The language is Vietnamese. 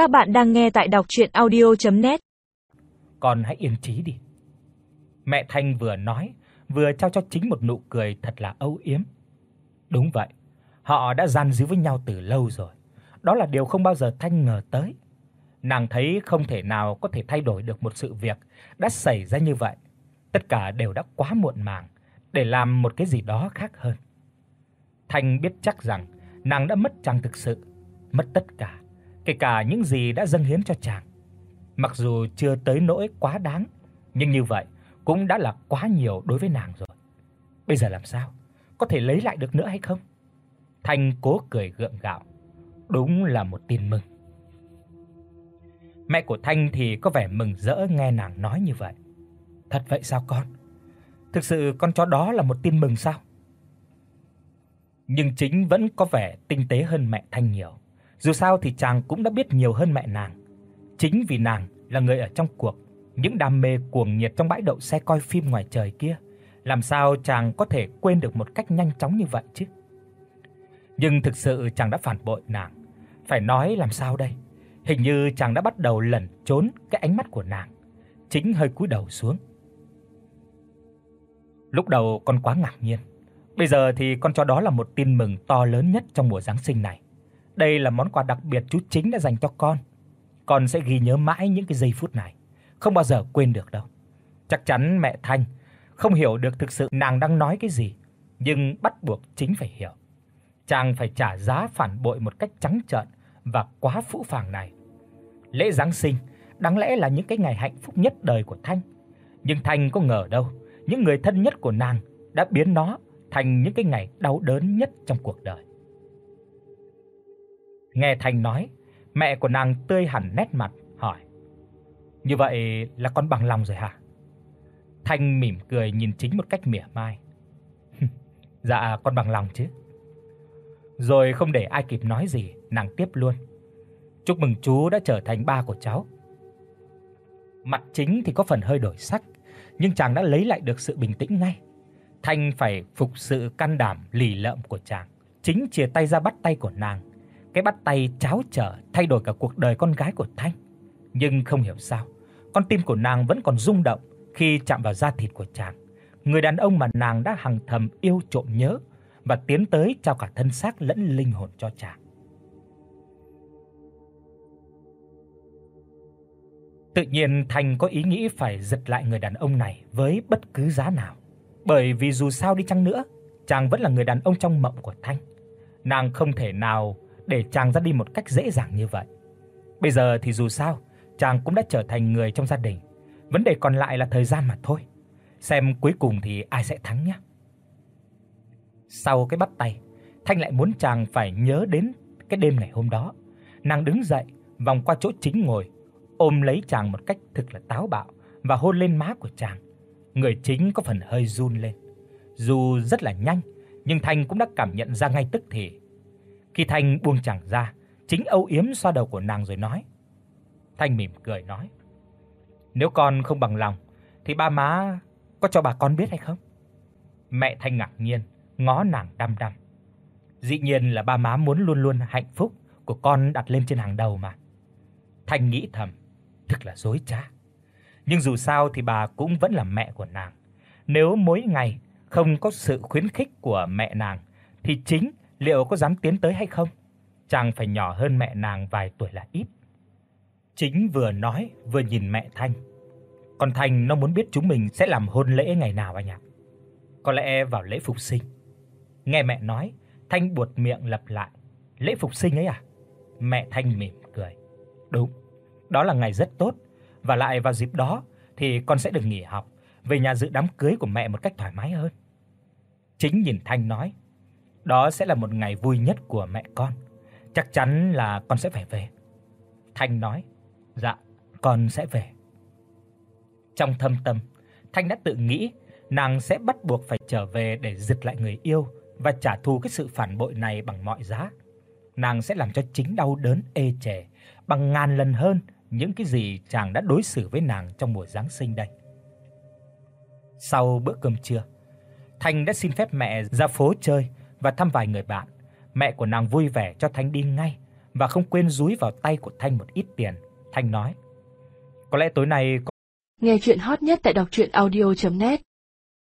Các bạn đang nghe tại đọc audio net Con hãy yên trí đi. Mẹ Thanh vừa nói, vừa trao cho chính một nụ cười thật là âu yếm. Đúng vậy, họ đã gian díu với nhau từ lâu rồi. Đó là điều không bao giờ Thanh ngờ tới. Nàng thấy không thể nào có thể thay đổi được một sự việc đã xảy ra như vậy. Tất cả đều đã quá muộn màng để làm một cái gì đó khác hơn. Thanh biết chắc rằng nàng đã mất chàng thực sự, mất tất cả, kể cả những gì đã dâng hiến cho chàng. Mặc dù chưa tới nỗi quá đáng, nhưng như vậy cũng đã là quá nhiều đối với nàng rồi. Bây giờ làm sao? Có thể lấy lại được nữa hay không? Thanh cố cười gượng gạo. Đúng là một tin mừng. Mẹ của Thanh thì có vẻ mừng rỡ nghe nàng nói như vậy. Thật vậy sao con? Thực sự con chó đó là một tin mừng sao? Nhưng chính vẫn có vẻ tinh tế hơn mẹ Thanh nhiều. Dù sao thì chàng cũng đã biết nhiều hơn mẹ nàng. Chính vì nàng là người ở trong cuộc, những đam mê cuồng nhiệt trong bãi đậu xe coi phim ngoài trời kia, làm sao chàng có thể quên được một cách nhanh chóng như vậy chứ? Nhưng thực sự chàng đã phản bội nàng, phải nói làm sao đây? Hình như chàng đã bắt đầu lẩn trốn cái ánh mắt của nàng, chính hơi cúi đầu xuống. Lúc đầu con quá ngạc nhiên, bây giờ thì con cho đó là một tin mừng to lớn nhất trong mùa giáng sinh này. Đây là món quà đặc biệt chú chính đã dành cho con. Con sẽ ghi nhớ mãi những cái giây phút này, không bao giờ quên được đâu. Chắc chắn mẹ Thanh không hiểu được thực sự nàng đang nói cái gì, nhưng bắt buộc chính phải hiểu. Chàng phải trả giá phản bội một cách trắng trợn và quá phũ phàng này. Lễ giáng sinh đáng lẽ là những cái ngày hạnh phúc nhất đời của Thanh, nhưng Thanh có ngờ đâu, những người thân nhất của nàng đã biến nó thành những cái ngày đau đớn nhất trong cuộc đời. Nghe thành nói, mẹ của nàng tươi hẳn nét mặt, hỏi: "Như vậy là con bằng lòng rồi hả?" Thanh mỉm cười nhìn chính một cách mỉa mai. "Dạ con bằng lòng chứ." Rồi không để ai kịp nói gì, nàng tiếp luôn. "Chúc mừng chú đã trở thành ba của cháu." Mặt chính thì có phần hơi đổi sắc, nhưng chàng đã lấy lại được sự bình tĩnh ngay. Thanh phải phục sự can đảm lì lợm của chàng, chính chìa tay ra bắt tay của nàng. Cái bắt tay cháo trở thay đổi cả cuộc đời con gái của Thanh. Nhưng không hiểu sao, con tim của nàng vẫn còn rung động khi chạm vào da thịt của chàng, người đàn ông mà nàng đã hằng thầm yêu trộm nhớ và tiến tới trao cả thân xác lẫn linh hồn cho chàng. Tự nhiên Thành có ý nghĩ phải giật lại người đàn ông này với bất cứ giá nào. Bởi vì dù sao đi chăng nữa, chàng vẫn là người đàn ông trong mộng của Thanh. Nàng không thể nào để chàng ra đi một cách dễ dàng như vậy. Bây giờ thì dù sao, chàng cũng đã trở thành người trong gia đình. Vấn đề còn lại là thời gian mà thôi. Xem cuối cùng thì ai sẽ thắng nhé. Sau cái bắt tay, Thanh lại muốn chàng phải nhớ đến cái đêm ngày hôm đó. Nàng đứng dậy, vòng qua chỗ chính ngồi, ôm lấy chàng một cách thực là táo bạo và hôn lên má của chàng. Người chính có phần hơi run lên. Dù rất là nhanh, nhưng Thanh cũng đã cảm nhận ra ngay tức thì. Khi Thanh buông chẳng ra, chính Âu Yếm xoa đầu của nàng rồi nói. Thanh mỉm cười nói: "Nếu con không bằng lòng thì ba má có cho bà con biết hay không?" Mẹ Thanh ngạc nhiên, ngó nàng đăm đăm. Dĩ nhiên là ba má muốn luôn luôn hạnh phúc của con đặt lên trên hàng đầu mà. Thanh nghĩ thầm, thực là dối trá. Nhưng dù sao thì bà cũng vẫn là mẹ của nàng. Nếu mỗi ngày không có sự khuyến khích của mẹ nàng thì chính liệu có dám tiến tới hay không? Chàng phải nhỏ hơn mẹ nàng vài tuổi là ít. Chính vừa nói vừa nhìn mẹ Thanh. Còn Thanh nó muốn biết chúng mình sẽ làm hôn lễ ngày nào anh ạ. Có lẽ vào lễ phục sinh. Nghe mẹ nói, Thanh buột miệng lặp lại, "Lễ phục sinh ấy à?" Mẹ Thanh mỉm cười. "Đúng, đó là ngày rất tốt và lại vào dịp đó thì con sẽ được nghỉ học, về nhà dự đám cưới của mẹ một cách thoải mái hơn." Chính nhìn Thanh nói, "Đó sẽ là một ngày vui nhất của mẹ con, chắc chắn là con sẽ phải về." Thanh nói, "Dạ, con sẽ về." Trong thâm tâm, Thanh đã tự nghĩ nàng sẽ bắt buộc phải trở về để giật lại người yêu và trả thù cái sự phản bội này bằng mọi giá. Nàng sẽ làm cho chính đau đớn ê chề bằng ngàn lần hơn những cái gì chàng đã đối xử với nàng trong mùa giáng sinh đây. Sau bữa cơm trưa, Thanh đã xin phép mẹ ra phố chơi và thăm vài người bạn. Mẹ của nàng vui vẻ cho Thanh đi ngay và không quên dúi vào tay của Thanh một ít tiền. Thanh nói: "Có lẽ tối nay Nghe truyện hot nhất tại doctruyenaudio.net